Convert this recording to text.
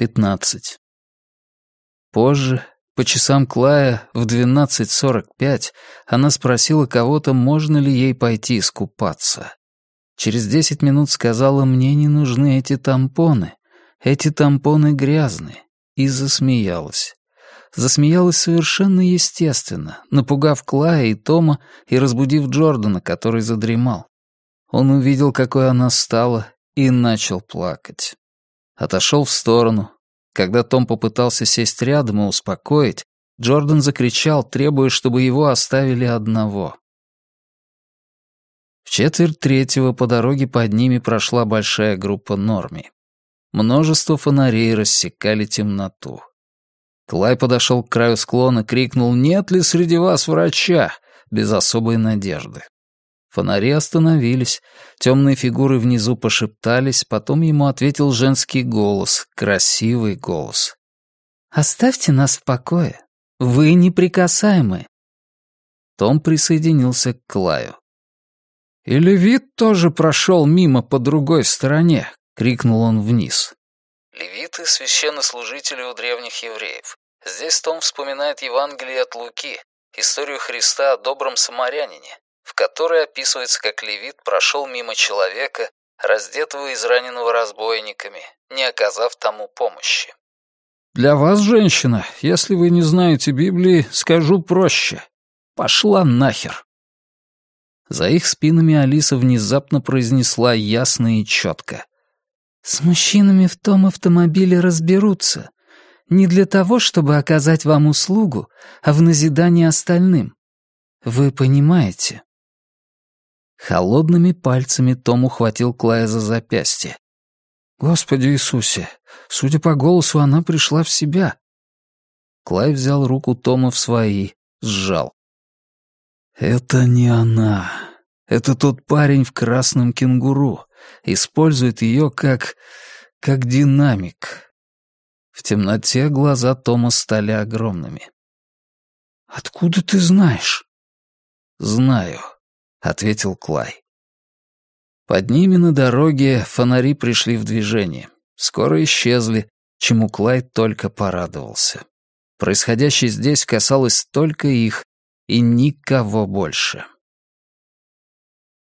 пятнадцать. Позже, по часам Клая, в двенадцать сорок пять, она спросила кого-то, можно ли ей пойти искупаться. Через десять минут сказала, мне не нужны эти тампоны. Эти тампоны грязные. И засмеялась. Засмеялась совершенно естественно, напугав Клая и Тома и разбудив Джордана, который задремал. Он увидел, какой она стала, и начал плакать. Отошел в сторону. Когда Том попытался сесть рядом и успокоить, Джордан закричал, требуя, чтобы его оставили одного. В четверть третьего по дороге под ними прошла большая группа Норми. Множество фонарей рассекали темноту. Клай подошел к краю склона, крикнул «Нет ли среди вас врача?» без особой надежды. Фонари остановились, темные фигуры внизу пошептались, потом ему ответил женский голос, красивый голос. «Оставьте нас в покое. Вы неприкасаемы». Том присоединился к Клаю. «И Левит тоже прошел мимо по другой стороне», — крикнул он вниз. Левиты — священнослужители у древних евреев. Здесь Том вспоминает Евангелие от Луки, историю Христа о добром самарянине, в которой описывается, как левит прошел мимо человека, раздетого израненного разбойниками, не оказав тому помощи. «Для вас, женщина, если вы не знаете Библии, скажу проще. Пошла нахер!» За их спинами Алиса внезапно произнесла ясно и четко. «С мужчинами в том автомобиле разберутся. Не для того, чтобы оказать вам услугу, а в назидание остальным. Вы понимаете?» Холодными пальцами Том ухватил Клая за запястье. «Господи Иисусе! Судя по голосу, она пришла в себя». Клай взял руку Тома в свои, сжал. «Это не она. Это тот парень в красном кенгуру. Использует ее как... как динамик». В темноте глаза Тома стали огромными. «Откуда ты знаешь?» «Знаю», — ответил Клай. Под ними на дороге фонари пришли в движение. Скоро исчезли, чему Клай только порадовался. Происходящее здесь касалось только их и никого больше.